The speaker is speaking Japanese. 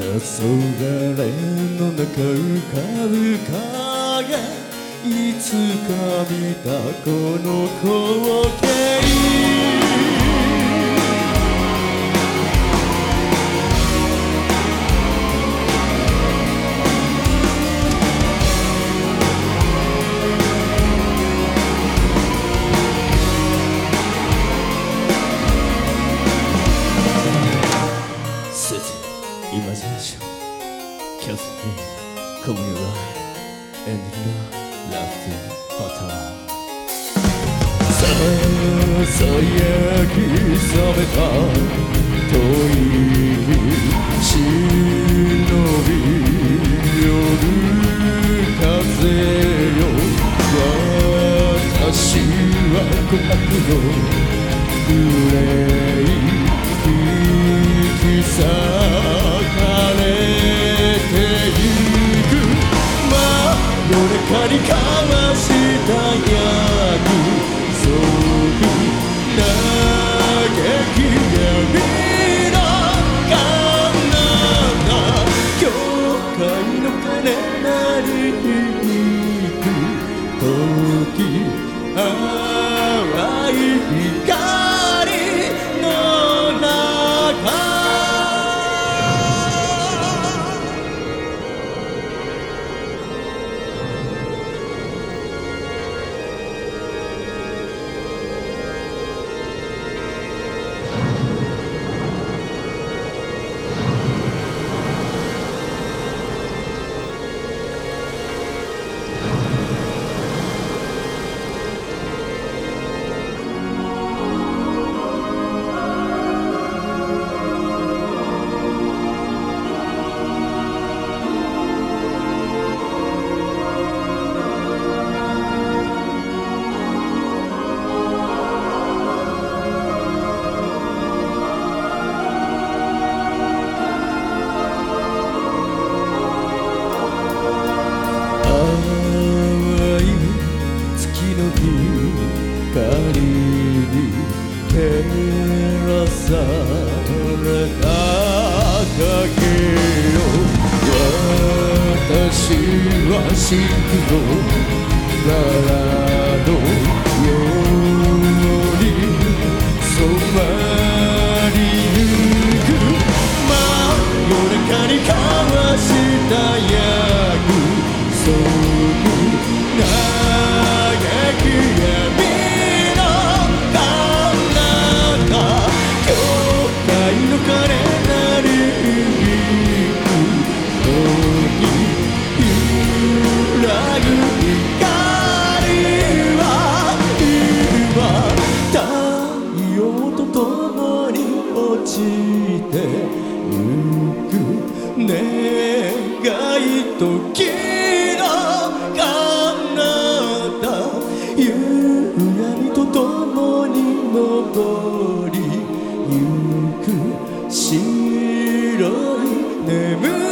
れの中浮かぶ影。いつか見たこの光景。Kills me come your eye and love laughing photo ささやき覚めた遠い忍び夜風よ私は琥珀の憂い引き裂りかに交わした約束。嘆き闇の私はシンクの柄のしてゆく願い時の彼方夕闇と共に登りゆく白い眠り